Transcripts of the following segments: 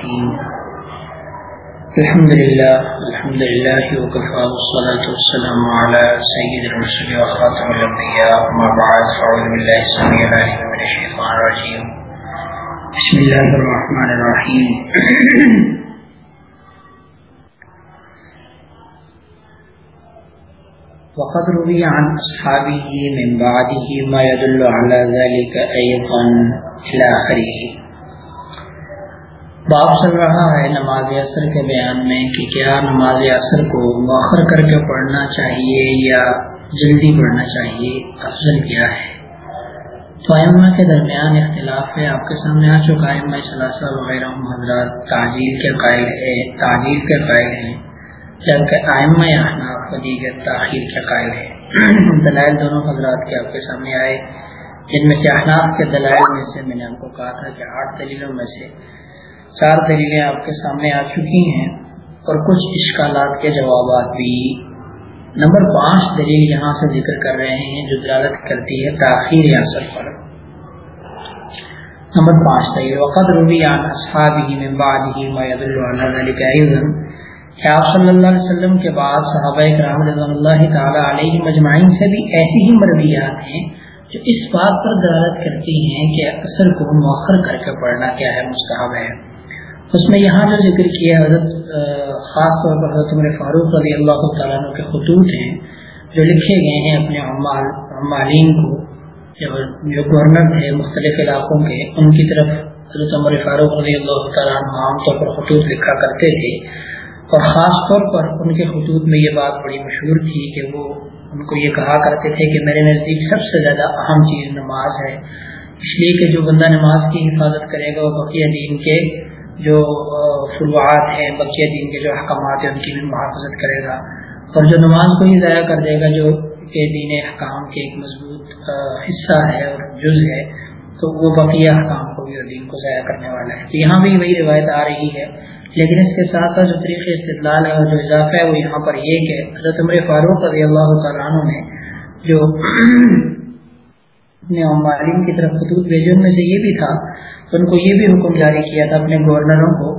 الرحيم. الحمد لله الحمد لله، وكفى والصلاة والسلام على سيد الرسل وخاتم الأنبياء وما بعد، فأعوذ بالله السميع العليم من الشيطان الرجيم. بسم الله الرحمن الرحيم. وقد روي عن أصحابه من بعده ما يدل على ذلك أيضا إلى آخره. باب چل رہا ہے نماز عصر کے بیان میں کہ کیا نماز عصر کو مؤخر کر کے پڑھنا چاہیے یا جلدی پڑھنا چاہیے؟ افضل کیا ہے؟ تو ائمہ کے درمیان اختلاف ہے۔ آپ کے سامنے آ چکا ہے۔ ثلاثہ وغیرہ حضرات تعجیل کے قائل ہے تعجیل کے قائل ہیں، جبکہ ائمہ احناف و دیگر تاخیر کے قائل ہے دلائل دونوں حضرات کے آپ کے سامنے آئے۔ جن میں سے احناف کے دلائل میں سے میں نے آپ کو کہا تھا کہ آٹھ دلیلوں میں سے چار دلیلیں آپ کے سامنے آ چکی ہیں اور کچھ اشکالات کے جوابات بھی۔ نمبر پانچ دلیل یہاں سے ذکر کر رہے ہیں جو دلالت کرتی ہے تاخیر اثر پر۔ نمبر پانچ دلیل وقت روی عن اصحابہ من بعدہ ما يدل على ذلك ايضا کہ آپ صلی اللہ علیہ وسلم کے بعد صحابہ کرام رضوان اللہ تعالی علیہ مجمعین سے بھی ایسی ہی مرویات ہیں جو اس بات پر دلالت کرتی ہیں کہ اثر کو مؤخر کر کے پڑھنا کیا ہے مستحب ہے۔ اس میں یہاں جو ذکر کیا حضرت خاص طور پر حضرت عمر فاروق رضی اللہ تعالیٰ عنہ کے خطوط ہیں، جو لکھے گئے ہیں اپنے عمال، عمالین کو جو گورنر تھے مختلف علاقوں کے، ان کی طرف حضرت عمر فاروق رضی اللہ تعالیٰ عنہ عام طور پر خطوط لکھا کرتے تھے۔ اور خاص طور پر ان کے خطوط میں یہ بات بڑی مشہور تھی کہ وہ ان کو یہ کہا کرتے تھے کہ میرے نزدیک سب سے زیادہ اہم چیز نماز ہے۔ اس لیے کہ جو بندہ نماز کی حفاظت کرے گا، وہ بقیہ دین کے جو فروعات ہیں بقیہ دین کے جو احکامات ہیں، ان کی بھی محافظت کرے گا۔ اور جو نماز کو ہی ضائع کر دے گا، جو کہ دین احکام کے ایک مضبوط حصہ ہے اور جز ہے، تو وہ بقیہ احکام کو بھی اور دین کو ضائع کرنے والا ہے۔ تو یہاں بھی وہی روایت آ رہی ہے۔ لیکن اس کے ساتھ ساتھ جو طریقے استدلال ہے اور جو اضافہ ہے، وہ یہاں پر یہ کہ حضرت عمر فاروق رضی اللہ تعالیٰ عنہ نے جو اپنے عمالین کی طرف خطوط بھیجے، ان میں سے یہ بھی تھا ان کو یہ بھی حکم جاری کیا تھا اپنے گورنروں کو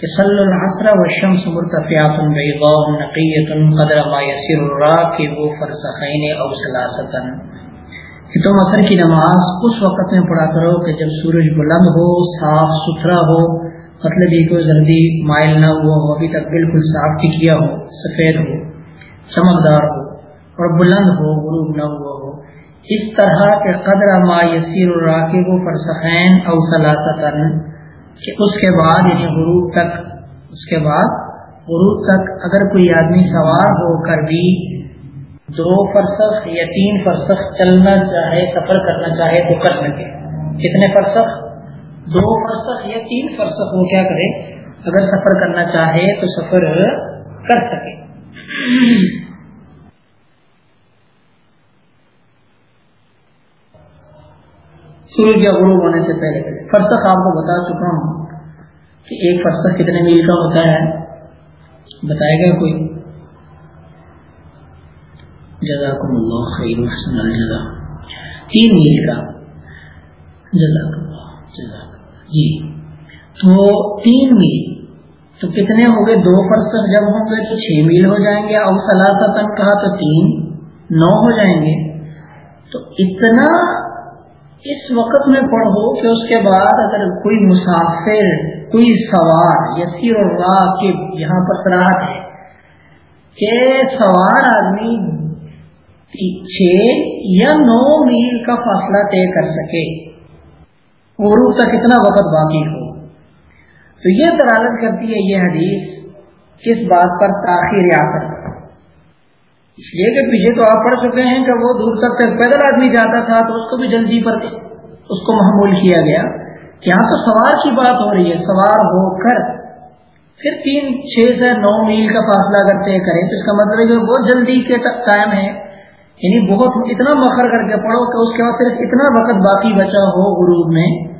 کہ صلی العصر والشمس مرتفعات بیضاء نقیۃ قدر ما يسير الراكب فرسخین او ثلاثه کہ تم عصر کی نماز اس وقت میں پڑھا کرو کہ جب سورج بلند ہو، صاف ستھرا ہو مطلب یہ کوئی جلدی مائل نہ ہوا ہو، ابھی تک بالکل صاف ٹکیا ہو، سفید ہو، چمکدار ہو، اور بلند ہو، غروب نہ ہوا ہو اس طرح کے قدر ما یسیر الراکب فرسخین او ثلاثتن کہ اس کے بعد یعنی غروب تک، اس کے بعد غروب تک اگر کوئی آدمی سوار ہو کر بھی دو فرسخ، یا تین فرسخ چلنا چاہے، سفر کرنا چاہے، تو کر سکے۔ کتنے فرسخ؟ دو فرسخ یا تین فرسخ وہ کیا کرے؟ اگر سفر کرنا چاہے تو سفر کر سکے۔ سورج یا غروب ہونے سے پہلے۔ فرسخ آپ کو بتا چکا ہوں کہ ایک فرسخ کتنے میل کا ہوتا ہے؟ بتائے گا کوئی؟ جزاکم اللہ خیر حسن الجزا تین میل کا۔ جزاک اللہ جزاک جی۔ تو تین میل۔ تو کتنے ہوں گے؟ دو فرسخ جب ہوں گے تو چھ میل ہو جائیں گے۔ اور سلاطن کہا تو تین، نو ہو جائیں گے۔ تو اتنا اس وقت میں پڑھو کہ اس کے بعد اگر کوئی مسافر، کوئی سوار، یسیر اور راہ یہاں پر سراہٹ ہے کہ سوار آدمی چھ یا نو میل کا فاصلہ طے کر سکے غروب تک اتنا وقت باقی ہو۔ تو یہ دلالت کرتی ہے یہ حدیث، کس بات پر تاخیر آ کر اس لیے کہ پیچھے تو آپ پڑھ چکے ہیں کہ وہ دور تک تک پیدل آدمی جاتا تھا تو اس کو بھی جلدی پر اس کو محمول کیا گیا یہاں تو سوار کی بات ہو رہی ہے، سوار ہو کر پھر تین، چھ سے نو میل کا فاصلہ اگر طے کرے تو اس کا مطلب ہے کہ بہت جلدی کے تک ٹائم ہے۔ یعنی بہت اتنا مخر کر کے پڑھو کہ اس کے بعد صرف اتنا وقت باقی بچا ہو غروب میں۔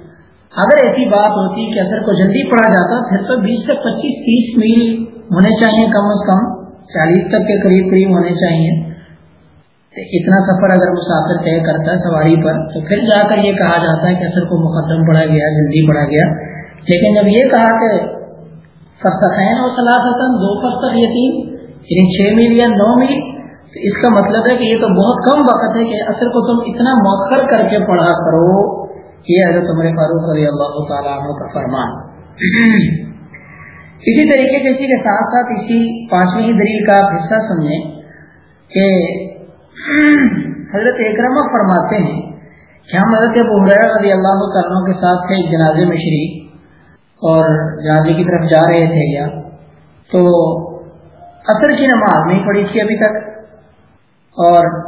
اگر ایسی بات ہوتی کہ اثر کو جلدی پڑھا جاتا، پھر تو بیس سے پچیس، تیس میل ہونے چاہیے کم از کم۔ چالیس تک کے قریب قریب ہونے چاہیے۔ اتنا سفر اگر مسافر طے کرتا ہے سواری پر، تو پھر جا کر یہ کہا جاتا ہے کہ اثر کو مقدم پڑھا گیا، جلدی پڑھا گیا۔ لیکن جب یہ کہا کہ فرسخین اور سلافتن دو فرسخ یتیم یعنی چھ میل یا نو میل، تو اس کا مطلب ہے کہ یہ تو بہت کم وقت ہے کہ اثر کو تم اتنا مؤخر کر کے پڑھا کرو۔ یہ حضرت عمر فاروق رضی اللہ تعالیٰ عنہ کا فرمان۔ اسی طریقے سے اسی کے ساتھ ساتھ اسی پانچویں دلیل کا حصہ سمجھیں کہ حضرت اکرمہ فرماتے ہیں کہ ہم حضرت ابو رضی اللہ تعالیٰ کے ساتھ تھے جنازے میں شریک اور جنازے کی طرف جا رہے تھے یا۔ تو اثر کی نماز نہیں پڑھی تھی ابھی تک اور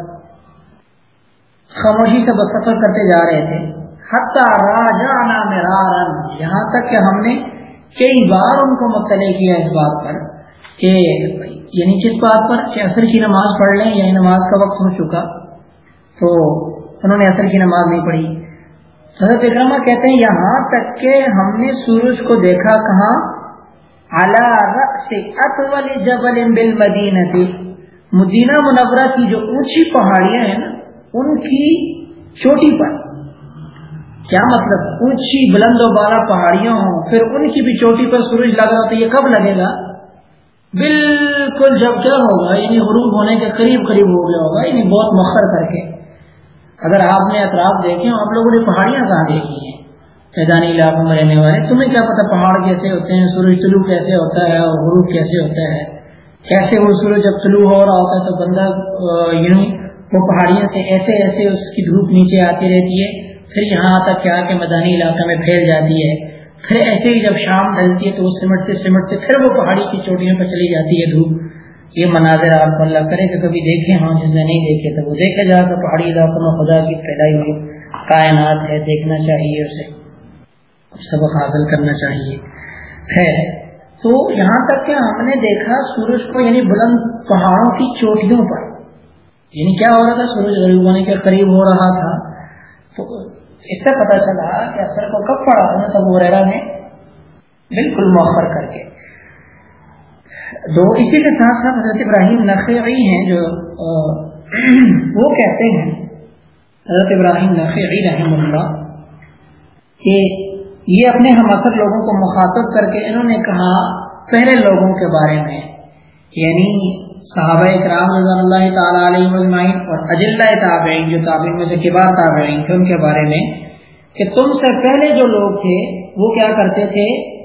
خاموشی سے بس سفر کرتے جا رہے تھے۔ حتیٰ راجانا مرارن یہاں تک کہ ہم نے کئی بار ان کو مطلع کیا اس بات پر کہ یعنی کس بات پر کہ عصر کی نماز پڑھ لیں یعنی نماز کا وقت ہو چکا۔ تو انہوں نے عصر کی نماز نہیں پڑھی۔ حضرت اکرما کہتے ہیں، یہاں تک کہ ہم نے سورج کو دیکھا کہاں؟ جبل مدینہ منورہ کی جو اونچی پہاڑیاں ہیں نا، ان کی چوٹی پر۔ کیا مطلب؟ اونچی بلند و بالا پہاڑیاں ہوں پھر ان کی بھی چوٹی پر سورج لگ رہا تو یہ کب لگے گا؟ بالکل جب کیا ہوگا؟ یعنی غروب ہونے کے قریب قریب ہو گیا ہوگا یعنی بہت مخر کر کے۔ اگر آپ نے اطراف دیکھے آپ لوگوں نے پہاڑیاں کہاں دیکھی ہیں؟ میدانی علاقوں میں رہنے والے، تمہیں کیا پتا پہاڑ کیسے ہوتے ہیں، سورج طلوع کیسے ہوتا ہے اور غروب کیسے ہوتا ہے؟ کیسے وہ سورج جب طلوع ہو رہا ہوتا ہے تو بندہ یوں وہ پہاڑیاں سے ایسے ایسے اس کی دھوپ نیچے آتی رہتی ہے۔ پھر یہاں تک کیا کہ میدانی علاقے میں پھیل جاتی ہے۔ پھر ایسے ہی جب شام ڈلتی ہے تو وہ سمٹتے سمٹتے پھر وہ پہاڑی کی چوٹیوں پر چلی جاتی ہے دھوپ۔ یہ مناظر آپ کو اللہ کرے کہ کبھی دیکھیں ہاں جس نے نہیں دیکھے تو وہ دیکھا جائے تو پہاڑی علاقوں میں خدا کی پھیلائی ہوئی کائنات ہے، دیکھنا چاہیے اسے۔ سبق حاصل کرنا چاہیے۔ ہے تو یہاں تک کہ ہم نے دیکھا سورج کو یعنی بلند پہاڑوں کی چوٹیوں پر۔ یعنی کیا ہو رہا تھا؟ سورج غریب ہونے کے قریب ہو رہا تھا۔ تو اس سے پتا چلا کہ اثر کو کب پڑا حضرت ابو ریرا نے بالکل مؤخر کر کے۔ دو، اسی کے ساتھ ساتھ حضرت ابراہیم نقی ہیں جو وہ کہتے ہیں، حضرت ابراہیم نقی رحم اللہ، کہ یہ اپنے ہم اثر لوگوں کو مخاطب کر کے انہوں نے کہا پہلے لوگوں کے بارے میں یعنی صحابہ اکرام رضی اللہ تعالیٰ علیہ مجمعین اور اجلّہ تابعین جو تابعین میں سے کبار تابعین تھے ان کے بارے میں کہ تم سے پہلے جو لوگ تھے وہ کیا کرتے تھے؟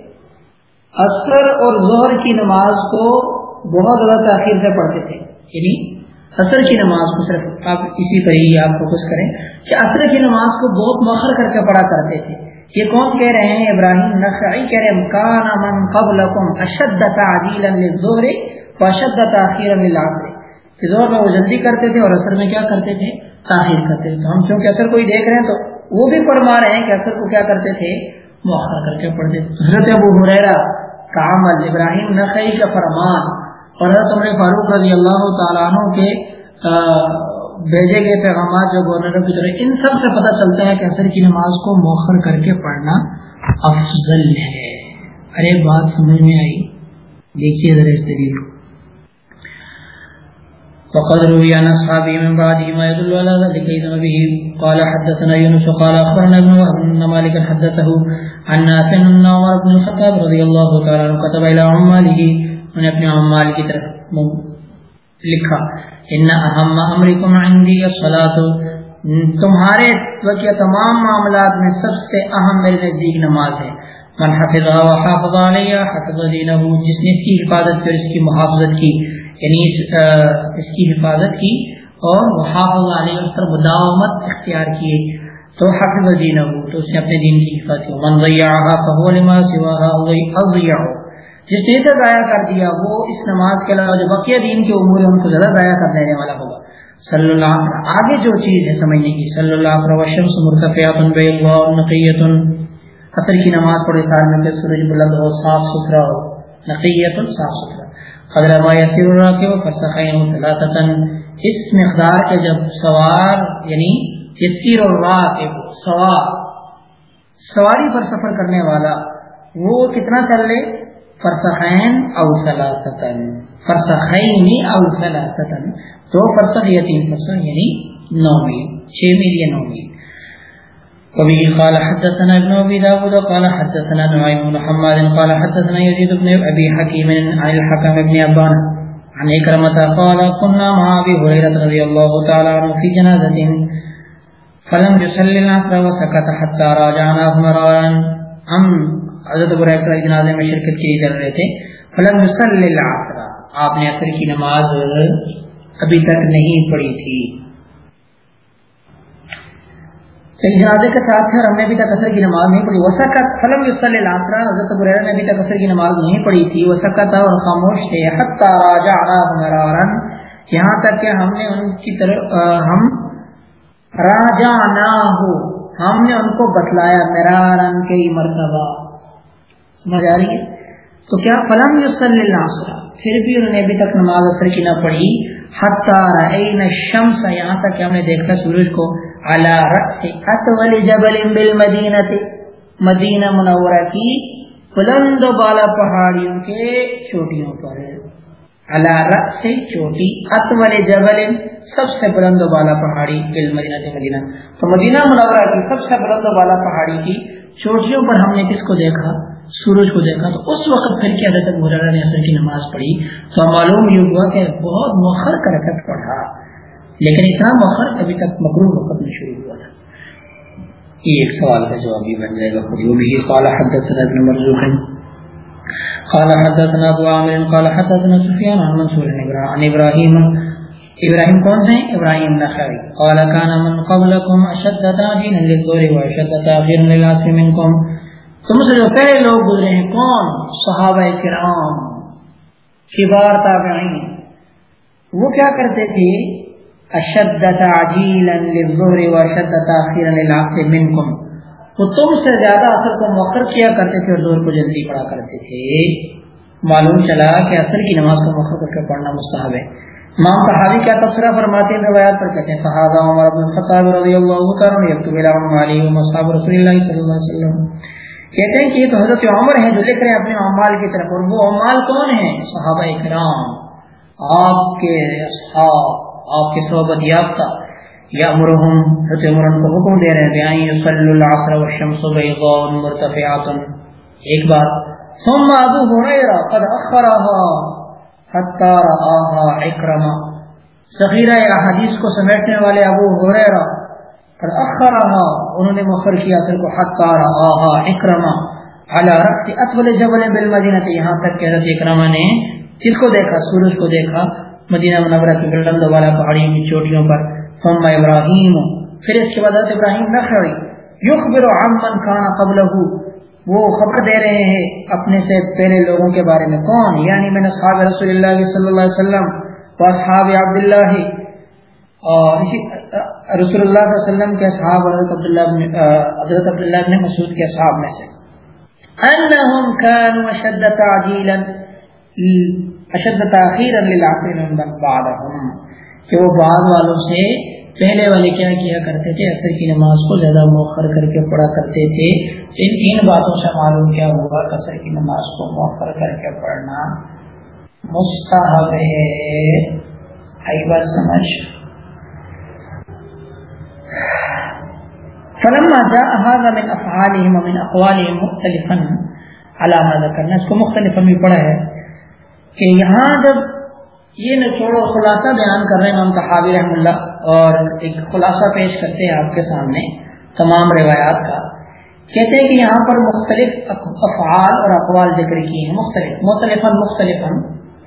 عصر اور ظہر کی نماز کو بہت زیادہ تاخیر سے پڑھتے تھے۔ یعنی عصر کی نماز کو صرف آپ اسی پر ہی آپ فوکس کریں کہ عصر کی نماز کو بہت مخر کر کے پڑھا کرتے تھے۔ یہ کون کہہ رہے ہیں؟ ابراہیم نقعی کہہ رہے ہیں، کان من قبلکم اشد تعدیلا للظہر واشد تاخیر للعصر۔ میں وہ جلدی کرتے تھے اور عصر میں کیا کرتے تھے؟ تاخیر کرتے تھے۔ ہم چونکہ اثر کوئی دیکھ رہے ہیں، تو وہ بھی فرما رہے ہیں کہ اثر کو کیا کرتے تھے؟ مؤخر کر کے پڑھتے تھے۔ حضرت ابو حریرہ کا عمل ابراہیم کا فرمان۔ اور حضرت عمر فاروق رضی اللہ تعالیٰ عنہ کے بھیجے گئے پیغامات جو گورنروں کی طرح ان سب سے پتہ چلتا ہے کہ اثر کی نماز کو موخر کر کے پڑھنا افضل ہے۔ ارے، بات سمجھ میں آئی؟ دیکھیے ذرا اس دلیل کو۔ وقد روي عن اصحابه من بعده ما يدل على ذلك اذا به قال حدثنا يونس، قال اخبرنا ابن وهب مالك حدثه عن نافع ان عمر بن الخطاب رضي الله تعالى عنه كتب الى عماله. من ابن عمال کی طرف لکھا ان اہم امرکم عندی الصلاۃ تمہارے وقت تمام معاملات میں سب سے اہم میرے نزدیک نماز ہے۔ من حفظها وحافظ علیها حفظ دینه جس نے اس کی حفاظت کی اور اس کی محافظت کی۔ یعنی اس, اس کی حفاظت کی اور محافظ علیہ اس پر مداومت اختیار کیے۔ تو حفظ دین دینه تو اس نے اپنے دین کی حفاظت کی۔ من ضیعها فهو لما سواها اضيع جس نے اسے ضائع کر دیا وہ اس نماز کے علاوہ جو بقیہ دین کے امور ہے ان کو زیادہ ضائع کر دینے والا ہوگا۔ صلی اللہ علیہ آگے جو چیز ہے سمجھنے کی صلی اللہ علیہ وشمس مرتفعات بیض نقیت حسر کی نماز پڑھے سال میں سورج بلند ہو صاف ستھرا ہو نقیت صاف ستھرا۔ قدر ما یسیر الراکب فسخین ثلاثتا، اس مقدار کے جب سوار یعنی یسیر الراکب، سوار، سواری پر سفر کرنے والا، وہ کتنا چل لے؟ فرسخین او ثلاثتن فرسخین او ثلاثتن دو فرسخ یا تین فرسخ یعنی نو میل چھ میل یا نو میل وبه قال حدثنا ابن ابي داود قال حدثنا نعيم بن حماد قال حدثنا يزيد بن ابي حكيم عن الحكم بن ابان عن اكرمة قال كنا مع ابي هريرة رضي الله تعالى عنه في جنازة، فلم يصلي العصر وسكت حتى راجعناه مرارا ہم حضرت ابو ہریرہ جنازے میں شرکت کے لیے چل رہے تھے، فلم يصلي العصر۔ آپ نے عصر کی نماز ابھی تک نہیں پڑھی تھی۔ جنازے کے ساتھ تھے اور ہم نے ابھی تک اثر کی نماز نہیں پڑھی۔ وسکت فلم یوسل الاسرا حضرت ابو نے ابھی تک اثر کی نماز نہیں پڑھی تھی۔ وسکت اور خاموش تھے۔ حتی راجع مرارا۔ یہاں تک کہ ہم نے ان کی طرف ہم راجع نہ ہو ہم نے ان کو بتلایا مرارن کئی مرتبہ۔ سمجھ آ رہی ہے؟ تو کیا فلم یوسل الاسرا پھر بھی انہوں نے ابھی تک نماز اثر کی نہ پڑھی۔ حتی رأینا الشمس، یہاں تک کہ ہم نے دیکھا سورج کو۔ على رأس اطول جبل بالمدینہ مدینہ منورہ کی بلند و بالا پہاڑیوں کے چوٹیوں پر۔ على رأس چوٹی اطول جبل، سب سے بلند و بالا پہاڑی بالمدینہ مدینہ تو مدینہ منورہ کی سب سے بلند و بالا پہاڑی کی چوٹیوں پر ہم نے کس کو دیکھا؟ سورج کو دیکھا۔ تو اس وقت پھر کیا حضرت مرارہ نے اثر کی نماز پڑھی۔ تو معلوم یہ ہوا کہ بہت مؤخر کر پڑھا۔ لیکن اتنا مؤخر ابھی تک مقروب وقت میں شروع ہوا تھا۔ یہ ایک سوال کا جواب بھی بن جائے گا خود وہ بھی قال حدثنا ابن مرزوق قال حدثنا ابو عامر، قال حدثنا سفیان عن منصور عن ابراہیم۔ ابراہیم کون سے ہیں؟ ابراہیم نخعی۔ قال كان من قبلكم اشد تعجيلا للظهر واشد تاخيرا للعصر منكم تم سے جو پہلے لوگ گزرے ہیں کون؟ صحابہ کرام کبار تابعین۔ وہ کیا کرتے تھے؟ اشد تعجیلا للظهر واشد تاخيرا للعصر منكم. وہ تم سے زیادہ اثر کو مؤخر کیا کرتے تھے اور زور کو جلدی پڑھا کرتے تھے؟ معلوم چلا کہ اثر کی نماز کو مؤخر کر کے پڑھنا مستحب ہے۔ امام صحابی کیا تبصرہ فرماتے ہیں؟ روایات پر کہتے ہیں صحابہ عمر بن الخطاب رضی اللہ عنہ یکتب الى علی و مصحاب رسول اللہ صلی اللہ علیہ وسلم۔ کہتے ہیں کہ یہ تو حضرت عمر ہیں جو لکھ رہے ہیں اپنے عمال کی طرف، اور وہ عمال کون ہیں؟ صحابہ کرام، آپ کے اصحاب۔ آپ کے صحبت یافتہ یا مرحم حضرت عمر ان کو حکم دے رہے ہیں کہ صلی العصر والشمس بیضاء مرتفعات۔ ایک بات ثم ابو ہریرہ قد اخرها حتى رآها اکرمہ صغیرہ حدیث کو سمیٹنے والے ابو ہریرہ قد اخرها انہوں نے مؤخر کیا اصل کو حتى رآها اکرمہ على رأس اطول جبل بالمدینہ، یہاں تک کہ حضرت اکرمہ نے کس کو دیکھا، سورج کو دیکھا۔ مدینہ منورہ کی بلند والا پہاڑیوں کی چوٹیوں پر، ثم ابراہیم. پھر اس کے بعد حضرت ابراہیم نخعی یخبر عمن کان قبلہ وہ خبر دے رہے ہیں اپنے سے پہلے لوگوں کے بارے میں. کون؟ یعنی میں نے صحاب رسول اللہ صلی اللہ علیہ وسلم و اصحاب عبداللہ. اور اسی، رسول اللہ صلی اللہ علیہ وسلم کے اصحاب حضرت عبداللہ حضرت عبداللہ بن مسعود کے اصحاب میں سے. انہم كانوا اشد تعجیلا. اشد تاخیر کہ وہ بعد والوں سے پہلے والے کیا کیا کرتے تھے؟ اثر کی نماز کو زیادہ مؤخر کر کے پڑھا کرتے تھے۔ ان تین باتوں سے معلوم کیا ہوا کہ اثر کی نماز کو مؤخر کر کے پڑھنا مستحب ہے۔ آئی بات سمجھ؟ فلما جاء هذا من افعالهم ومن اقوالهم مختلفا على ما ذكرنا اس کو مختلفا بھی پڑھا ہے۔ کہ یہاں جب یہ نچوڑ خلاصہ بیان کر رہے ہیں امام تحابی رحم اللہ اور ایک خلاصہ پیش کرتے ہیں آپ کے سامنے تمام روایات کا۔ کہتے ہیں کہ یہاں پر مختلف افعال اور اقوال ذکر کیے ہیں، مختلف مختلف مختلف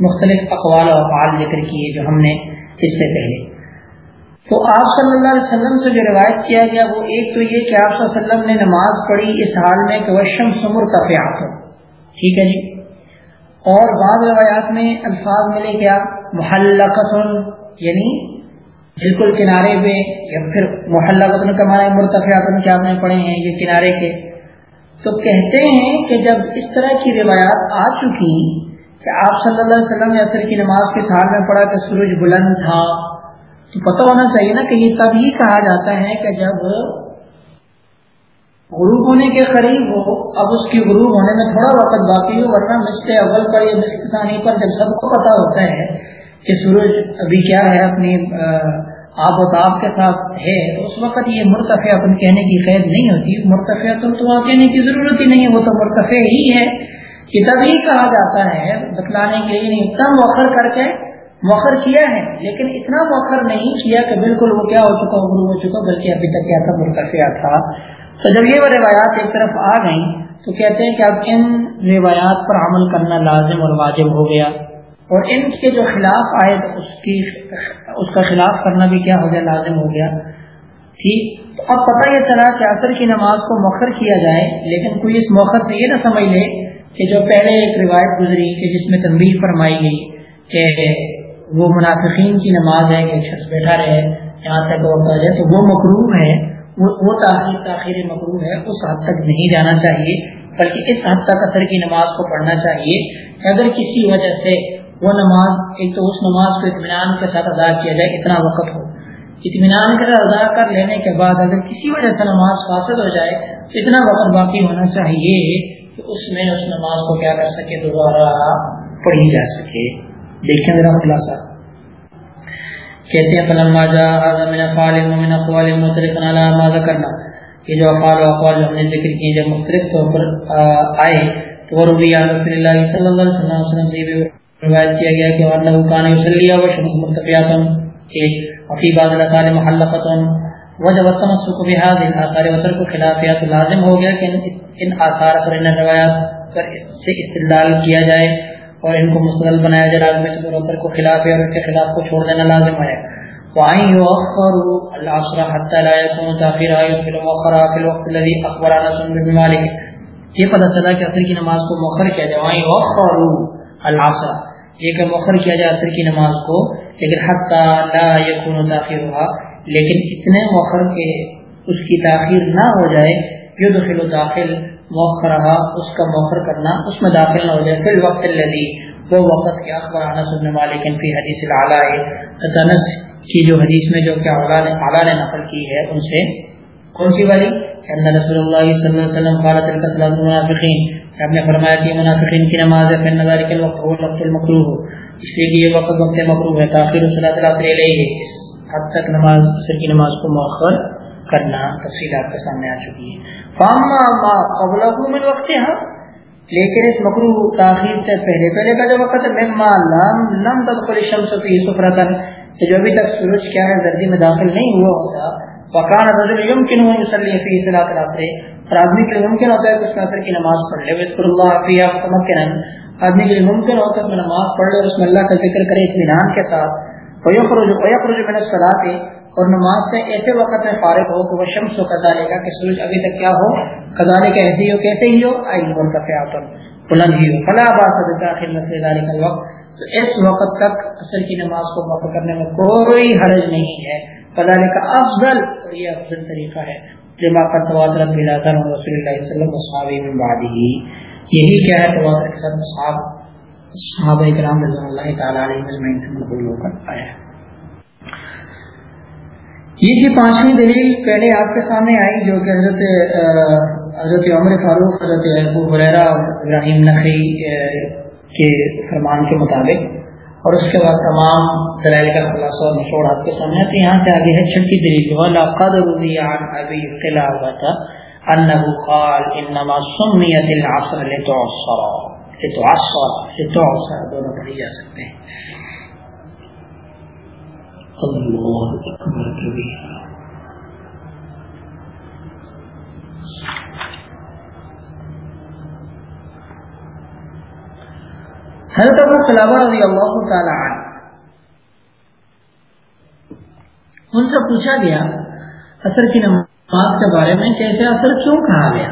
مختلف اقوال اور افعال ذکر کیے جو ہم نے اس سے پہلے۔ تو آپ صلی اللہ علیہ وسلم سے جو روایت کیا گیا، وہ ایک تو یہ کہ آپ صلی اللہ علیہ وسلم نے نماز پڑھی اس حال میں کہ وشم سمر کا پیاس ہو۔ ٹھیک ہے جی؟ اور بعض روایات میں الفاظ ملے کیا محلقت یعنی بالکل کنارے پہ، یا پھر محلقت کا معنی مرتفعات کیا آپ نے پڑھے ہیں، یہ کنارے کے۔ تو کہتے ہیں کہ جب اس طرح کی روایات آ چکی کہ آپ صلی اللہ علیہ وسلم نے اثر کی نماز کے ساتھ میں پڑھا کہ سورج بلند تھا، تو پتہ ہونا چاہیے نا کہ یہ تب ہی کہا جاتا ہے کہ جب غروب ہونے کے قریب ہو، اب اس کی غروب ہونے میں تھوڑا وقت باقی ہو، ورنہ مسٹ اول پر یا مسٹ ثانی پر جب سب کو پتا ہوتا ہے کہ سورج ابھی کیا ہے، اپنی آپ و تاب کے ساتھ ہے، تو اس وقت یہ مرتفع اپن کہنے کی قید نہیں ہوتی۔ مرتفع تو وہاں کہنے کی ضرورت ہی نہیں، وہ تو مرتفع ہی ہے یہ تبھی کہا جاتا ہے، بتلانے کے لیے نہیں، اتنا موخر کر کے موخر کیا ہے، لیکن اتنا موخر نہیں کیا کہ بالکل وہ کیا ہو چکا، غروب ہو چکا، بلکہ ابھی تک کیا تھا مرتفع تھا۔ تو جب یہ روایات ایک طرف آ گئیں تو کہتے ہیں کہ اب ان روایات پر عمل کرنا لازم اور واجب ہو گیا۔ اور ان کے جو خلاف آئے تو اس کی اس کا خلاف کرنا بھی کیا ہو گیا، لازم ہو گیا۔ ٹھیک؟ تو اب پتہ یہ چلا کہ عصر کی نماز کو موخر کیا جائے، لیکن کوئی اس موخر سے یہ نہ سمجھ لے کہ جو پہلے ایک روایت گزری کہ جس میں تنبیہ فرمائی گئی کہ وہ منافقین کی نماز ہے، کہ شخص بیٹھا رہے یہاں تک وہ جائے، تو وہ مقروب ہے۔ وہ تاخیر تاخیر مقروب ہے، اس حد تک نہیں جانا چاہیے، بلکہ اس حد تک اثر کی نماز کو پڑھنا چاہیے۔ اگر کسی وجہ سے وہ نماز ایک تو اس نماز کو اطمینان کے ساتھ ادا کیا جائے، اتنا وقت ہو۔ اطمینان کے ساتھ ادا کر لینے کے بعد اگر کسی وجہ سے نماز فاصل ہو جائے تو اتنا وقت باقی ہونا چاہیے کہ اس میں اس نماز کو کیا کر سکے، دوبارہ پڑھی جا سکے۔ دیکھیں ذرا خلاصہ کہتے ہیں، فلما جا من افعال ومن اقوال مختلف على ما ذکرنا یہ جو افعال و اقوال ہم نے ذکر کیے جب مختلف طور پر آئے، تو وہ ربی رسول اللہ صلی اللہ علیہ وسلم سے بھی روایت کیا گیا کہ انه كان يصلي وشمس مرتفعات ایک وفي بعض الاثار محلقه وجب التمسك بهذه الاثار وترك خلافات لازم ہو گیا کہ ان آثار پر ان روایات پر اس سے استدلال کیا جائے۔ اور ان کو مستقل بنایا جائے، لازم ہے تو کو خلاف ہے اور ان کے خلاف کو چھوڑ دینا لازم ہے۔ وعن يؤخر العصر حتى لا يكون تاخيرا في المؤخر في الوقت الذي اخبر انس بن مالك یہ پتہ چلا کہ عصر کی نماز کو مؤخر کیا جائے۔ وعن يؤخر العصر۔ یہ کہ مؤخر کیا جائے عصر کی نماز کو، لیکن حتى لا يكون تاخيرها لیکن اتنے مؤخر کے اس کی تاخیر نہ ہو جائے يدخل داخل مؤخرہ اس کا مؤخر کرنا، اس میں داخل نہ ہو جائے۔ پھر وقت الذي وہ وقت کے اخبار انس بن مالک فی حدیث العلاء۔ انس کی جو حدیث میں جو کہ اعلی نے نقل کی ہے، ان سے کون سی والی؟ ان رسول اللہ صلی اللہ علیہ وسلم قال تلك صلاه المنافقین۔ آپ نے فرمایا کہ منافقین کی نماز ہے پھر ذلك الوقت هو وقت المکروہ۔ اس لیے کہ یہ وقت وقت مکروہ ہے، تاخیر صلاۃ العصر الیہ۔ حد تک نماز عصر کی نماز کو مؤخر کرنا تفصیلات کے سامنے آ چکی ہے فاما ما قبله من وقتها، لیکن اس مکرو تاخیر سے پہلے پہلے کا جو وقت ہے مما لم لم تدخل الشمس في سفرتا کہ جو ابھی تک سورج کیا ہے زردی میں داخل نہیں ہوا ہوتا وکان الرجل يمكن ان يصلي في صلاه العصر۔ اور آدمی کے لیے ممکن ہوتا ہے کہ اس میں عصر کی نماز پڑھ لے وذکر اللہ فيها متمكنا آدمی کے لیے ممکن ہوتا ہے کہ نماز پڑھ لے اور اس میں اللہ کا ذکر کرے اطمینان کے ساتھ۔ ويخرج ويخرج من الصلاه اور نماز سے ایسے وقت میں فارغ ہو کہ وہ شمس و قزا لے گا کہ سورج ابھی تک کیا ہو؟ قزا لے کا ایسے ہی ہو، کیسے ہی ہو؟ آئی بول کا فیاتن بلند ہی ہو۔ فلا بات داخل نسل ذالک الوقت۔ تو اس وقت تک اثر کی نماز کو موقع کرنے میں کوئی حرج نہیں ہے۔ قزا کا افضل۔ اور یہ افضل طریقہ ہے۔ جمع پر تواترت بلا کر رسول اللہ صلی اللہ علیہ وسلم بعد ہی یہی کیا ہے تواتر کے ساتھ صحابہ صحابہ کرام رضی اللہ تعالی علیہ وسلم سے منقول ہو کر آیا ہے۔ یہ تھی پانچویں دلیل پہلے آپ کے سامنے آئی جو کہ حضرت حضرت عمر فاروق، حضرت ابو حریرہ ابراہیم نقی کے فرمان کے مطابق، اور اس کے بعد تمام دلائل کا خلاصہ اور مشہور آپ کے سامنے تو یہاں سے آگے ہے چھٹی دلیل والا قدر ابھی اطلاع ہوا تھا انه قال انما سميت العصر لتعصر لتعصر لتعصر، دونوں پڑھی جا سکتے ہیں۔ اللہ اکبر کبیرہ حضرت ابو خلابہ رضی اللہ تعالی عنہ۔ ان سے پوچھا گیا اثر کی نماز کے بارے میں کیسے اثر کیوں کہا گیا؟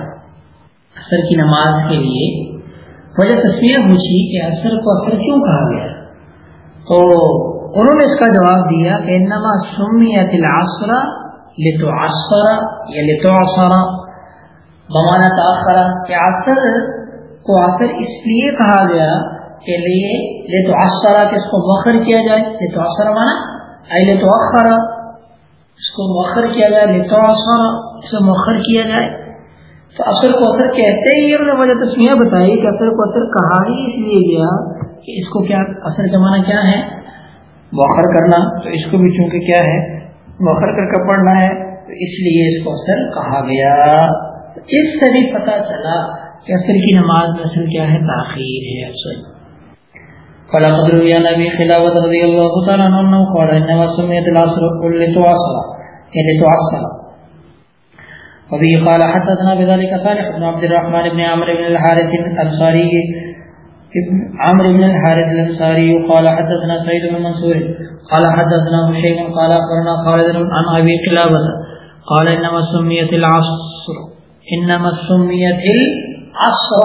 اثر کی نماز کے لیے وجہ تصویر پوچھی کہ اثر کو اثر کیوں کہا گیا؟ تو انہوں نے اس کا جواب دیا کہ انما سمیت العصر لتعصر یا لتعصر. بمانا تاخر کہ عصر کو عصر اس لیے کہا گیا کہ لیے لتعصر کہ اس کو مؤخر کیا جائے. لتعصر مانا اے لتعخر اس کو مؤخر کیا جائے، لتعصر اس کو مؤخر کیا جائے. تو اثر کو اثر کہتے ہی انہوں نے وجہ تسمیہ بتائی کہ اثر کو اثر کہا ہی اس لیے گیا کہ اس کو کیا اثر کا معنی کیا ہے؟ مؤخر کرنا، تو اس کو بھی چونکہ کیا ہے مخر کر کے پڑھنا ہے، تو اس لیے اس کو اثر کہا گیا۔ اس سے بھی پتا چلا کہ اثر کی نماز میں اصل کیا ہے، تاخیر ہے، اصل۔ قال قدر يا نبي خلاوة رضي الله تعالى عنه، قال إنما سميت العصر لتعصر، يعني لتعصر. وبه قال، حدثنا بذلك صالح بن عبد الرحمن بن عمرو بن الحارث الأنصاري عمرو بن الحارث الأنصاري قال حدثنا سعيد بن منصور قال حدثنا هشيم قال أخبرنا خالد عن أبي قلابة قال إنما سميت العصر، إنما سميت العصر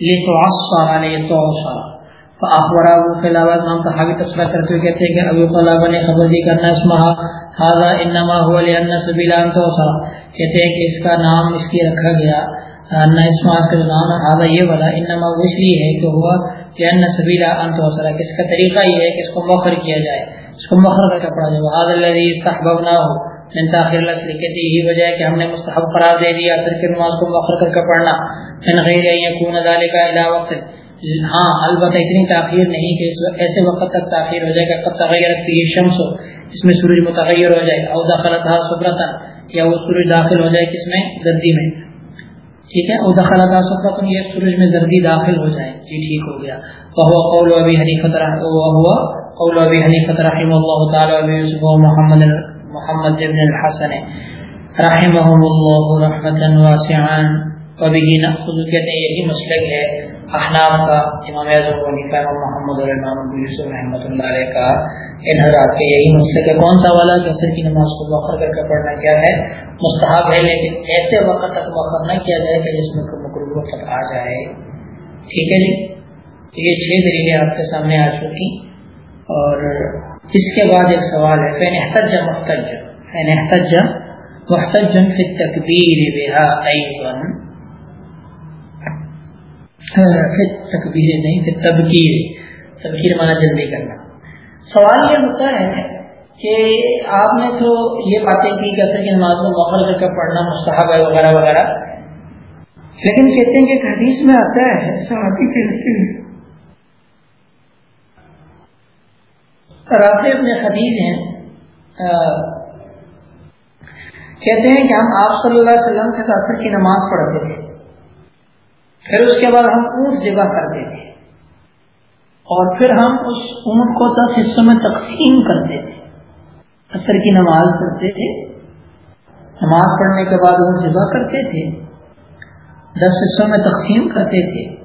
لتعصر لتعصر. فاخبر ابو خلاوہ نام صحابی تفسیر کرتے ہوئے کہتے ہیں کہ ابو خلاوہ نے خبر دی کرنا اسمہ هذا انما هو لان سبيل ان توصل کہتے ہیں کہ اس کا نام اس کی رکھا گیا ان اسمہ کا نام هذا یہ والا انما وہ اس لیے ہے کہ ہوا لان سبيل ان توصل کہ اس کا طریقہ یہ ہے کہ اس کو مؤخر کیا جائے اس کو مؤخر کر کے پڑھا جائے هذا الذي استحببناه من تاخير الاصل کہتے یہی وجہ ہے کہ ہم نے مستحب قرار دے دیا، اثر کی نماز کو مؤخر کر کے پڑھنا، من غیر ان يكون ذلك الى وقت ہاں البتہ اتنی تاخیر نہیں کہ ایسے وقت تک تاخیر ہو جائے کہ قد تغیر فی شمس ہو اس میں سورج متغیر ہو جائے او دخلتها صبرتا یا وہ سورج داخل ہو جائے کس میں زردی میں۔ ٹھیک ہے؟ او دخلا صبرتا یہ سورج میں زردی داخل ہو جائے۔ جی ٹھیک ہو گیا۔ وهو قول ابي حنيفه ہوا قول ابي حنيفه رحمه اللہ تعالى وابي محمد ابن الحسن. رحمهم الله رحمه واسعا۔ وبه ناخذ کہتے ہیں یہی مسلک ہے۔ احناف کا، امام اعظم امام محمد اور امام ابو یوسف رحمۃ اللہ علیہ کا ان حضرات کے یہی مسئلہ کہ کون سا والا؟ کہ کی نماز کو مؤخر کر کے پڑھنا کیا ہے؟ مستحب ہے، لیکن ایسے وقت تک مؤخر نہ کیا جائے کہ جس میں مقروب وقت آ جائے۔ ٹھیک ہے جی؟ یہ چھ دلیلیں آپ کے سامنے آ چکی۔ اور اس کے بعد ایک سوال ہے فین احتج محتج۔ فین احتج محتج فی التکبیر بها ایضا تکبیر نہیں، پھر تبکیر۔ تبکیر مانا جلدی کرنا۔ سوال یہ ہوتا ہے کہ آپ نے تو یہ باتیں کی کہ اصل کی نماز میں مخر کر کے پڑھنا مستحب ہے وغیرہ وغیرہ۔ لیکن کہتے ہیں کہ حدیث میں آتا ہے، صحابی کہتے ہیں رافع اپنے خدیج ہیں۔ کہتے ہیں کہ ہم آپ صلی اللہ علیہ وسلم کے ساتھ کی نماز پڑھتے تھے۔ پھر اس کے بعد ہم اونٹ ذبح کرتے تھے۔ اور پھر ہم اس اونٹ کو دس حصوں میں تقسیم کرتے تھے۔ اثر کی نماز پڑھتے تھے۔ نماز پڑھنے کے بعد اونٹ ذبح کرتے تھے۔ دس حصوں میں تقسیم کرتے تھے۔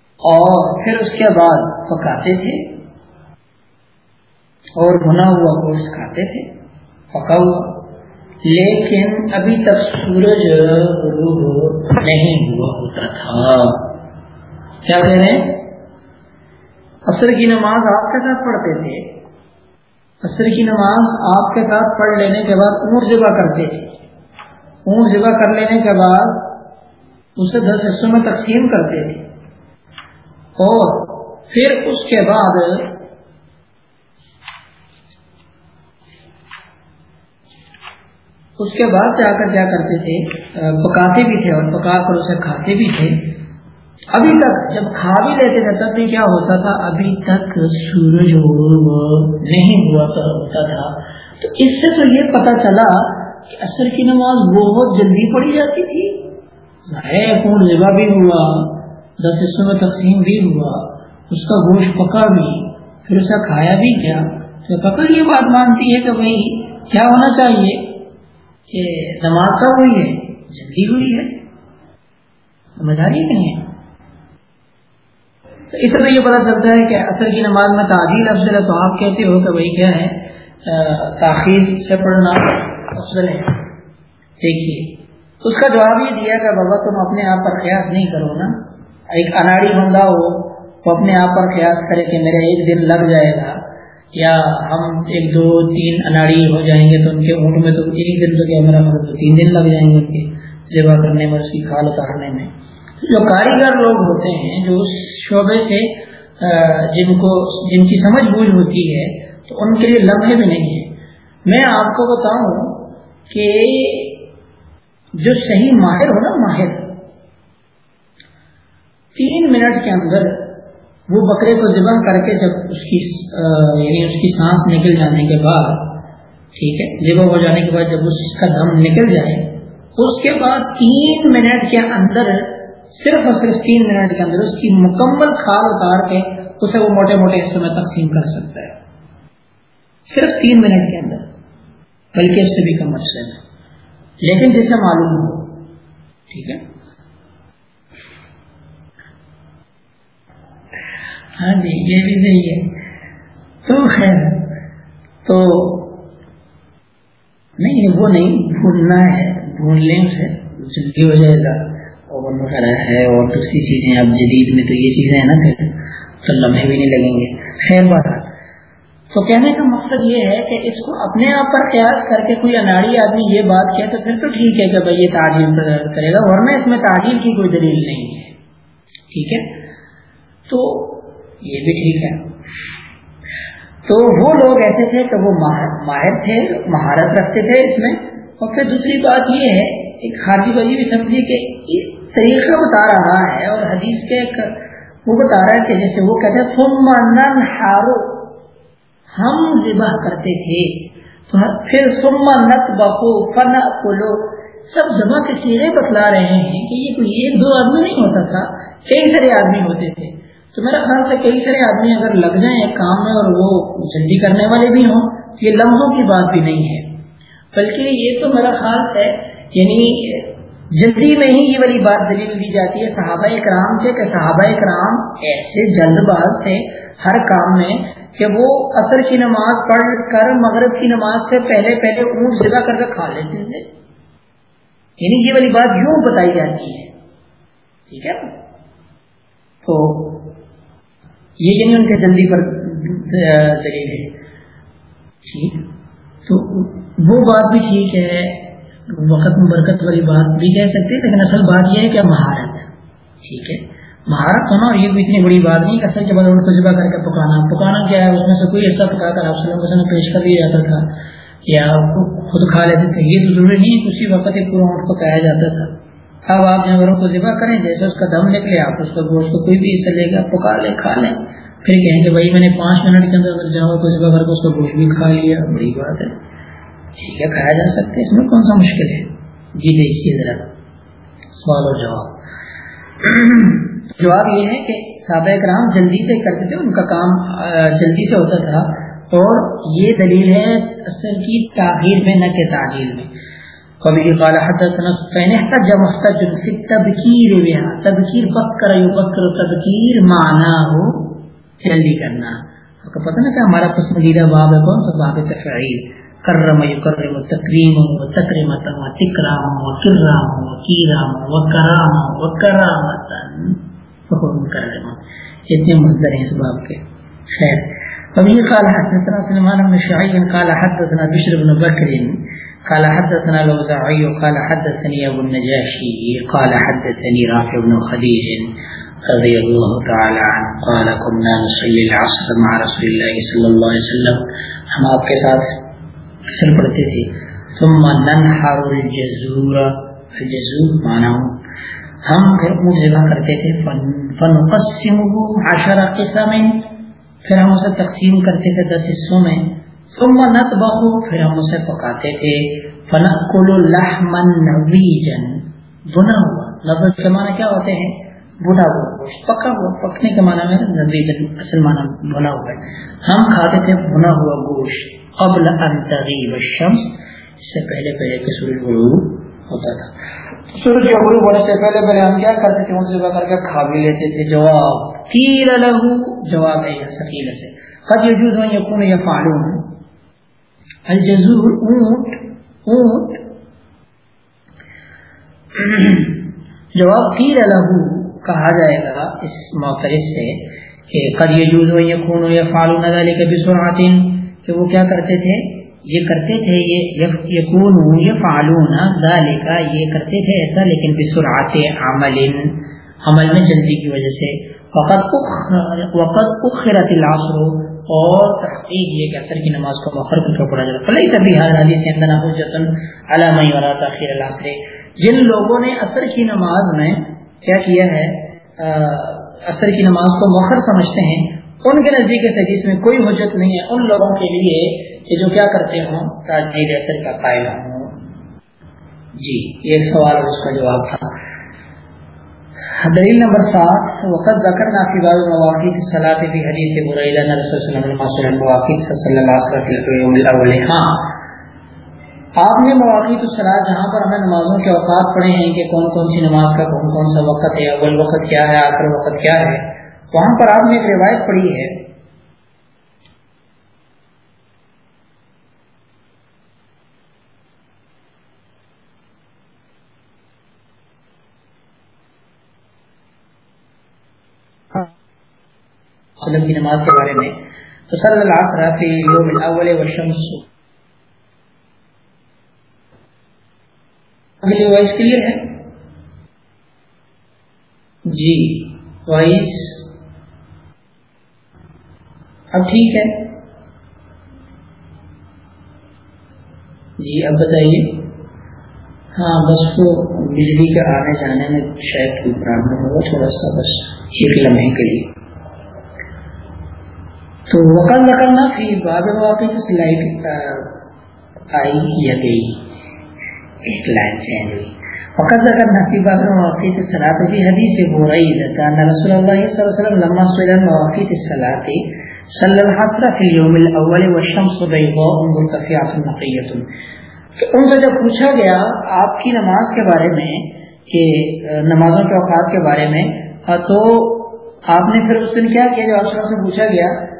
اور پھر اس کے بعد پکاتے تھے۔ اور بھنا ہوا گوشت کھاتے تھے۔ پکا ہوا۔ لیکن ابھی تک سورج غروب نہیں ہوا ہوتا تھا۔ کیا کہہ رہے ہیں؟ عصر کی نماز آپ کے ساتھ پڑھتے تھے۔ عصر کی نماز آپ کے ساتھ پڑھ لینے کے بعد اونٹ جگہ کرتے تھے۔ اونٹ جگہ کر لینے کے بعد اسے دس حصوں میں تقسیم کرتے تھے۔ اور پھر اس کے بعد اس کے بعد جا کر کیا کرتے تھے؟ پکاتے بھی تھے اور پکا کر اسے کھاتے بھی تھے۔ ابھی تک جب کھا بھی لیتے تھے تب بھی کیا ہوتا تھا؟ ابھی تک سورج نہیں ہوا ہوتا تھا۔ تو اس سے تو یہ پتا چلا کہ اثر کی نماز بہت جلدی پڑی جاتی تھی۔ ظاہر ذبح بھی ہوا، دس حصوں میں تقسیم بھی ہوا، اس کا گوشت پکا بھی، پھر اسے کھایا بھی کیا۔ تو پکڑ یہ بات مانتی ہے کہ بھائی، کیا ہونا چاہیے؟ کہ نماز کا ہوئی ہے جلدی ہوئی ہے؟ سمجھ آ رہی ہے نہیں؟ تو اس طرح یہ پتا چلتا ہے کہ اثر کی نماز میں تعدیل افضل ہے، تو آپ کہتے ہو کہ بھائی کیا ہے؟ تاخیر سے پڑھنا افضل ہے۔ دیکھیے اس کا جواب یہ دیا کہ بابا تم اپنے آپ پر قیاس نہیں کرو نا۔ ایک اناڑی بندہ ہو، وہ اپنے آپ پر قیاس کرے کہ میرا ایک دن لگ جائے گا۔ یا ہم ایک دو تین اناڑی ہو جائیں گے تو ان کے اونٹ میں تو ایک دن لگے ہمارا مطلب تو تین دن لگ جائیں گے ان کے زیبا کرنے میں اس کی کھال اتارنے میں۔ جو کاریگر لوگ ہوتے ہیں، جو اس شعبے سے جن کو، جن کی سمجھ بوجھ ہوتی ہے، تو ان کے لیے لمحے بھی نہیں ہے میں آپ کو بتاؤں کہ جو صحیح ماہر ہو نا، ماہر، تین منٹ کے اندر وہ بکرے کو ذبح کر کے جب اس کی یعنی اس کی سانس نکل جانے کے بعد، ٹھیک ہے ذبح ہو جانے کے بعد جب اس کا دم نکل جائے، اس کے بعد تین منٹ کے اندر، صرف اور صرف تین منٹ کے اندر اس کی مکمل کھال اتار کے اسے وہ موٹے موٹے حصوں میں تقسیم کر سکتا ہے۔ صرف تین منٹ کے اندر، بلکہ اس سے بھی کم عرصے میں لیکن جسے معلوم ہو، ٹھیک ہے ہاں جی یہ بھی صحیح ہے۔ تو خیر، تو نہیں وہ نہیں بھولنا ہے بھولنے سے جلدی ہو جائے گا اوون وغیرہ ہے اور دوسری چیزیں اب جدید میں تو یہ چیزیں ہیں نا پھر، تو لمحے بھی نہیں لگیں گے۔ خیر بات۔ تو کہنے کا مقصد یہ ہے کہ اس کو اپنے آپ پر قیاس کر کے کوئی اناڑی آدمی یہ بات کہے تو پھر تو ٹھیک ہے کہ بھائی یہ تعجیل کرے گا، ورنہ اس میں تعجیل کی کوئی دلیل نہیں ہے۔ ٹھیک ہے؟ تو یہ بھی ٹھیک ہے۔ تو وہ لوگ ایسے تھے کہ وہ ماہر تھے، مہارت رکھتے تھے اس میں۔ اور پھر دوسری بات یہ ہے ایک خارجی بازی بھی سمجھیے کہ اس طریقہ بتا رہا ہے اور حدیث کے ایک وہ بتا رہا ہے کہ جیسے وہ کہتے ہیں ہارو ہم ذبح کرتے تھے۔ پھر سما نت بہو فن کلو سب جمع کے سیرے بتلا رہے ہیں کہ یہ کوئی ایک دو آدمی نہیں ہوتا تھا کئی سارے آدمی ہوتے تھے۔ تو میرا خیال سے کئی سارے آدمی اگر لگ جائیں ایک کام میں اور وہ جلدی کرنے والے بھی ہوں، یہ لمحوں کی بات بھی نہیں ہے۔ بلکہ یہ تو میرا خیال ہے یعنی جلدی میں ہی یہ والی بات دلیل دی جاتی ہے، صحابہ کرام سے کہ صحابہ کرام ایسے جلد باز تھے ہر کام میں کہ وہ اثر کی نماز پڑھ کر مغرب کی نماز سے پہلے پہلے اونٹ جگہ کر کے کھا لیتے تھے۔ یعنی یہ والی بات یوں بتائی جاتی ہے۔ ٹھیک ہے؟ تو یہ یعنی ان کے جلدی پر دلیل ہے ٹھیک۔ تو وہ بات بھی ٹھیک ہے، وقت میں برکت والی بات بھی کہہ سکتے لیکن اصل بات یہ ہے کہ مہارت۔ ٹھیک ہے۔ مہارت ہونا اور یہ بھی اتنی بڑی بات نہیں، اصل کے بعد ان کو کر کے پکانا۔ پکانا کیا ہے؟ اس میں سے کوئی ایسا پکا کر آپ وسلم پیش کر دیا جاتا تھا یا خود کھا لیتے تھے۔ یہ تو ضروری نہیں کہ اسی وقت ایک پورا اونٹ پکایا جاتا تھا۔ اب آپ جانوروں کو ذبح کریں، جیسے اس کا دم نکلے، آپ اس کا گوشت کو کوئی بھی حصہ لے گا پکا لیں کھا لیں۔ پھر کہیں کہ بھائی میں نے پانچ منٹ کے اندر جانور کو ذبح کر کے اس کا گوشت بھی کھا لیا، بڑی بات ہے۔ ٹھیک ہے، کھایا جا سکتا ہے۔ اس میں کون سا مشکل ہے؟ جی دیکھیے ذرا سوال اور جواب۔ جواب یہ ہے کہ صحابہ کرام جلدی سے کرتے تھے، ان کا کام جلدی سے ہوتا تھا۔ اور یہ دلیل ہے اصل کی تاخیر میں، نہ کہ تعجیل میں۔ کبھی قال حدثنا فنحتج محتج في التبكير بها. تبكير فكر يفكر تبكير معنى ہو جلدی کرنا آپ کو پتہ نا کہ ہمارا پسندیدہ باب ہے کون سا باب تفعیل کرم یکرم تکریم و تکریمت و تکرام و کرام و کیرام و کرام و کرامتا فخر کرم اتنے مصدر ہیں اس باب کے خیر وبه قال حدثنا سليمان بن شعيب، قال حدثنا بشر بن بكر قال حدثنا الأوزاعي، قال حدثني أبو النجاشي، قال حدثني رافع بن خديج رضي الله تعالى عنه، قال كنا نصلي العصر مع رسول الله صلى الله عليه وسلم. ہم آپ کے ساتھ اکثر پڑھتے تھے۔ ثم ننحر الجزور الجزور مانا ہم پھر اونٹ ذبح کرتے تھے۔ فنقسمه عشر قسم پھر ہم اسے تقسیم کرتے تھے دس حصوں میں۔ ثم نطبخ، پھر ہم اسے پکاتے تھے۔ فنأكل لحما نویجا بنا ہوا۔ لفظ کے معنی کیا ہوتے ہیں؟ بنا ہوا گوشت۔ پکا ہوا۔ پکنے کے معنی میں نویجا اصل معنی بنا ہوا ہے۔ ہم کھاتے تھے بنا ہوا گوشت۔ قبل ان تغیب الشمس، اس سے پہلے پہلے کہ سورج غروب ہوتا تھا۔ سورج کے غروب ہونے سے پہلے پہلے ہم کیا کرتے تھے؟ ان سے کر کے کھا بھی لیتے تھے۔ جواب، قیل له، جواب ہے یہ سکیل سے۔ قد يجوز ان يكون يفعلون الجزور، اونٹ اونٹ۔ جواب قیل له کہا جائے گا اس معترض سے کہ قد يجوز ان يكون يفعلون ذلك بسرعه کہ وہ کیا کرتے تھے؟ یہ کرتے تھے، یہ یقون یہ فعلون ذالکا یہ کرتے تھے ایسا لیکن بسرعت عمل عمل میں جلدی کی وجہ سے۔ وقت اخرت العصر اور تحقیق یہ کہ اثر کی نماز کو مخر کو پڑھا جاتا فلی تبھی حاضر حدیث اندنا حجتا علامہ ولا تاخیر العصر۔ جن لوگوں نے اثر کی نماز میں کیا کیا ہے؟ اثر کی نماز کو مخر سمجھتے ہیں، ان کے نزدیک سے جس میں کوئی حجت نہیں ہے، ان لوگوں کے لیے کہ جو کیا کرتے ہوں تاجیر اثر کا قائل ہوں۔ جی یہ سوال اور اس کا جواب تھا۔ دلیل نمبر سات وقت ذکر نافی بعض مواقع کی صلاح فی حدیث بریدہ نبی صلی اللہ علیہ وسلم مواقع صلی اللہ علیہ وسلم ہاں آپ نے مواقع تو صلاح جہاں پر ہمیں نمازوں کے اوقات پڑھے ہیں کہ کون کون سی نماز کا کون کون سا وقت ہے، اول وقت کیا ہے، آخر وقت کیا ہے، وہاں پر آپ نے ایک روایت پڑھی ہے۔ وسلم کی نماز کے بارے میں، تو صلی اللہ فی یوم الاول والشمس۔ اگلی وائس کلیئر ہے؟ جی وائس۔ اب ٹھیک ہے۔ جی اب بتائیے۔ ہاں بس وہ بجلی کے آنے جانے میں شاید کوئی پرابلم ہوگا، تھوڑا سا بس ایک لمحے کے لیے۔ تو وقت نکلنا پھر باب واقعی کی سلائڈ آئی یا گئی۔ ایک لائن چینج ہوئی۔ وقت ذکر نفی باب مواقع کی صلاح بھی حدیث ہو رہی ہے رسول اللہ صلی اللہ علیہ وسلم لما سئل مواقع کی صلاح صلی الحصر فی اليوم الاول والشمس بیضاء مرتفعۃ نقیۃ کہ ان سے جب پوچھا گیا آپ کی نماز کے بارے میں، کہ نمازوں کے اوقات کے بارے میں، تو آپ نے پھر اس دن کیا کیا؟ جو آپ سے پوچھا گیا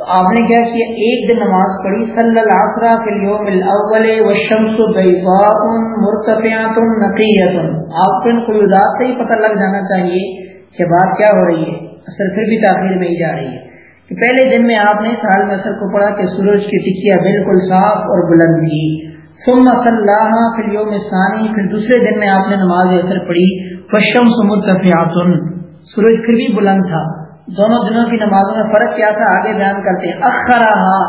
تو آپ نے کیا کیا ایک دن نماز پڑھی، صلی العصر فی اليوم الاول والشمس بیضاء مرتفعۃ نقیۃ۔ آپ کو ان قیودات سے ہی پتہ لگ جانا چاہیے کہ بات کیا ہو رہی ہے اثر پھر بھی تاخیر میں ہی جا رہی ہے۔ کہ پہلے دن میں آپ نے سال میں اثر کو پڑھا کہ سورج کی ٹکیا بالکل صاف اور بلند تھی۔ ثم صلاها فی اليوم الثانی، پھر دوسرے دن میں آپ نے نماز اثر پڑھی، والشمس مرتفعۃ۔ سورج پھر بھی بلند تھا۔ دونوں دنوں کی نمازوں میں فرق کیا تھا؟ آگے بیان کرتے اخرا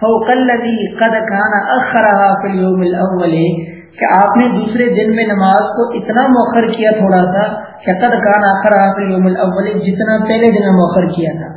فوق الذي قد كان اخرها في اليوم الاول. کہ آپ نے دوسرے دن میں نماز کو اتنا مؤخر کیا تھوڑا سا کہ قد كان اخرها في اليوم الاول جتنا پہلے دن میں مؤخر کیا تھا.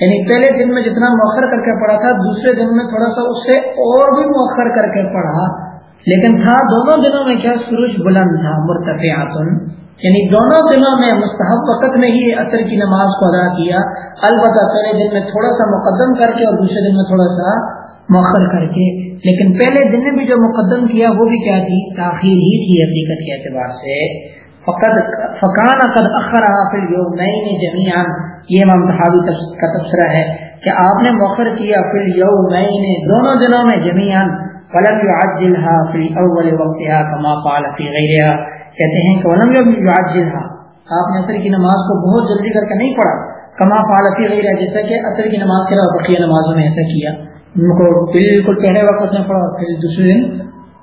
یعنی پہلے دن میں جتنا مؤخر کر کے پڑھا تھا، دوسرے دن میں تھوڑا سا اس سے اور بھی مؤخر کر کے پڑھا. لیکن تھا دونوں دنوں میں کیا؟ سورج بلند تھا، مرتفعاتن. یعنی دونوں دنوں میں مستحب وقت میں ہی اثر کی نماز کو ادا کیا۔ البتہ پہلے دن میں تھوڑا سا مقدم کر کے اور دوسرے دن میں تھوڑا سا مؤخر کر کے۔ لیکن پہلے دن میں بھی جو مقدم کیا، وہ بھی کیا تھی؟ تاخیر ہی تھی حقیقت کے اعتبار سے۔ فقد فقان قد اخر حافظ جو نئے نے جمیان یہ امام تحاوی کا تبصرہ ہے کہ آپ نے مؤخر کیا پھر یو نئے نے دونوں دنوں میں جمیان فلم يعجلها في اول وقتها كما قال في غيرها کہتے ہیں کہ ولم یعجلها آپ نے اثر کی نماز کو بہت جلدی کر کے نہیں پڑھا۔ کما فالفی غیر جیسا کہ اثر کی نماز کے علاوہ بقیہ نمازوں میں ایسا کیا۔ ان کو بالکل پہلے وقت میں پڑھا پھر دوسرے دن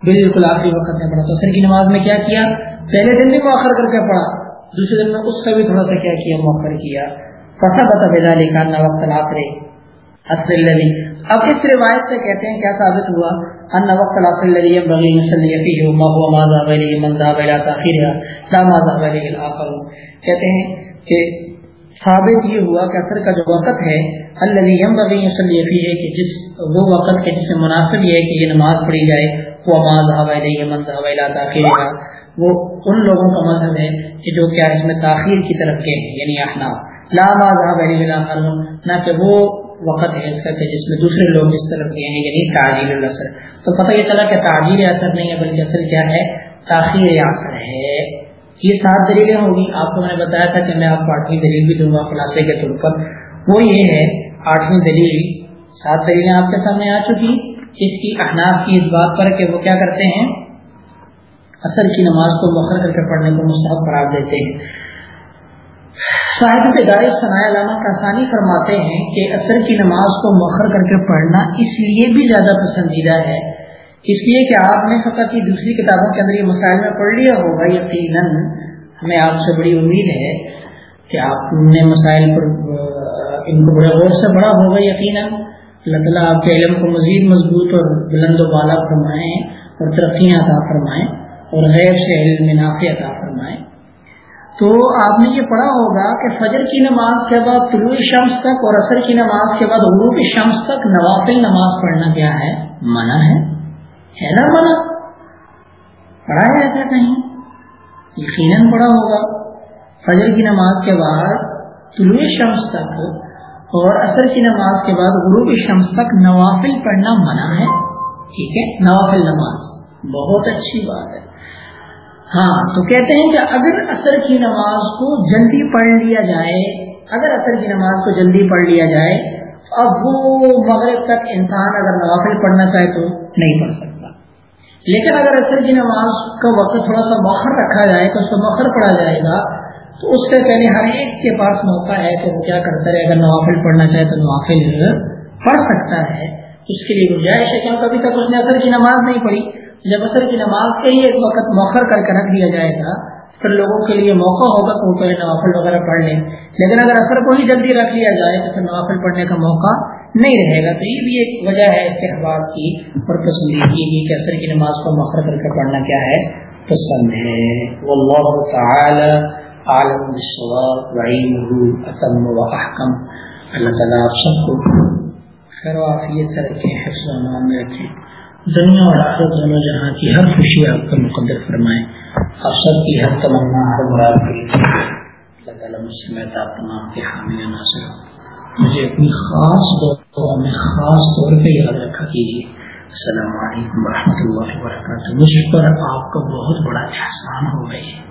بالکل آخری وقت میں پڑھا۔ تو اثر کی نماز میں کیا کیا؟ پہلے دن بھی مؤخر کر کے پڑھا۔ دوسرے دن میں اس سے بھی تھوڑا سا کیا کیا، مؤخر کیا۔ فتح بتا بدا لکھا وقت العصر۔ اصل الذي اب اس روایت سے کہتے ہیں کیا ثابت ہوا؟ ان وقت الاصل الذي ينبغي ان يصلي فيه ما هو ما ذهب اليه من ذهب الى تاخيرها لا ما ذهب اليه الاخر کہتے ہیں کہ ثابت یہ ہوا کہ اثر کا جو وقت ہے، الذي ينبغي ان يصلي فيه، کہ جس وہ وقت کے جس میں مناسب یہ ہے کہ یہ نماز پڑھی جائے، وہ ما ذهب اليه من ذهب الى تاخيرها وہ ان لوگوں کا مذہب ہے کہ جو کیا اس میں تاخیر کی طرف گئے ہیں یعنی احناف. لا ما ذهب اليه الاخر نہ کہ وہ وقت ہے اس کا کہ جس میں دوسرے لوگ اس طرف گئے ہیں یعنی تعجیل الاثر تو پتہ یہ چلا کہ تعجیل اثر نہیں ہے، بلکہ اصل کیا ہے؟ تاخیر اثر ہے۔ یہ سات دلیلیں ہوگی آپ کو میں نے بتایا تھا کہ میں آپ کو آٹھویں دلیل بھی دوں گا خلاصے کے طور پر۔ وہ یہ ہے، آٹھویں دلیل۔ سات دلیلیں آپ کے سامنے آ چکی۔ اس کی احناف کی اس بات پر کہ وہ کیا کرتے ہیں؟ اصل کی نماز کو مخر کر کے پڑھنے کو مستحب قرار دیتے ہیں۔ صاحب ادارے ثناء علامہ کاسانی فرماتے ہیں کہ اثر کی نماز کو مؤخر کر کے پڑھنا اس لیے بھی زیادہ پسندیدہ ہے۔ اس لیے کہ آپ نے فقط کی دوسری کتابوں کے اندر یہ مسائل میں پڑھ لیا ہوگا، یقیناً ہمیں آپ سے بڑی امید ہے کہ آپ نے مسائل پر ان کو بڑے غور سے بڑا ہوگا، یقیناً۔ اللہ تعالیٰ آپ کے علم کو مزید مضبوط اور بلند و بالا فرمائیں اور ترقیاں عطا فرمائیں اور غیر سے علم نافع عطا فرمائیں تو آپ نے یہ پڑھا ہوگا کہ فجر کی نماز کے بعد طلوع شمس تک اور اثر کی نماز کے بعد غروب شمس تک نوافل نماز پڑھنا کیا ہے؟ منع ہے۔ ہے نا منع؟ پڑھا ہے ایسا کہیں؟ یقیناً پڑھا ہوگا۔ فجر کی نماز کے بعد طلوع شمس تک اور اثر کی نماز کے بعد غروب شمس تک نوافل پڑھنا منع ہے۔ ٹھیک ہے؟ نوافل نماز۔ بہت اچھی بات ہے۔ ہاں تو کہتے ہیں کہ اگر اثر کی نماز کو جلدی پڑھ لیا جائے، اگر اثر کی نماز کو جلدی پڑھ لیا جائے، اب وہ مغرب تک انسان اگر نوافل پڑھنا چاہے تو نہیں پڑھ سکتا۔ لیکن اگر اثر کی نماز کا وقت تھوڑا سا مؤخر رکھا جائے، تو اس کو مؤخر پڑھا جائے گا، تو اس سے پہلے ہر ایک کے پاس موقع ہے کہ وہ کیا کرتا ہے اگر نوافل پڑھنا چاہے تو نوافل پڑھ سکتا ہے۔ اس کے لیے گنجائش ہے کیونکہ ابھی تک اس نے اثر کی نماز نہیں پڑھی۔ جب اثر کی نماز کے ہی ایک وقت موخر کر کے رکھ دیا جائے گا، پھر لوگوں کے لیے موقع ہوگا کہ وہ پہلے نوافل وغیرہ پڑھ لیں۔ لیکن اگر اثر کو ہی جلدی رکھ لیا جائے تو پھر نوافل پڑھنے کا موقع نہیں رہے گا۔ تو یہ بھی ایک وجہ ہے اس کے احباب کی اور پسندیدگی کی کہ اثر کی نماز کو موخر کر کے پڑھنا کیا ہے پسند ہے۔ واللہ تعالی عالم بالصواب وعینہ اتم و احکم۔ اللہ تعالیٰ آپ سب کو خیر و عافیت سے رکھیں حفظ و امان میں رکھیں دنیا اور آخرت دونوں جہاں کی ہر خوشی آپ کا مقدر فرمائے۔ آپ سب کی ہر تمنا، ہر مراد کی اللہ تعالیٰ مجھ سے میں تمام کے حامی ناصر مجھے اپنی خاص دعا میں خاص طور پہ یاد رکھا کیجیے۔ السلام علیکم ورحمۃ اللہ وبرکاتہ۔ مجھ پر آپ کا بہت بڑا احسان ہو گئی ہے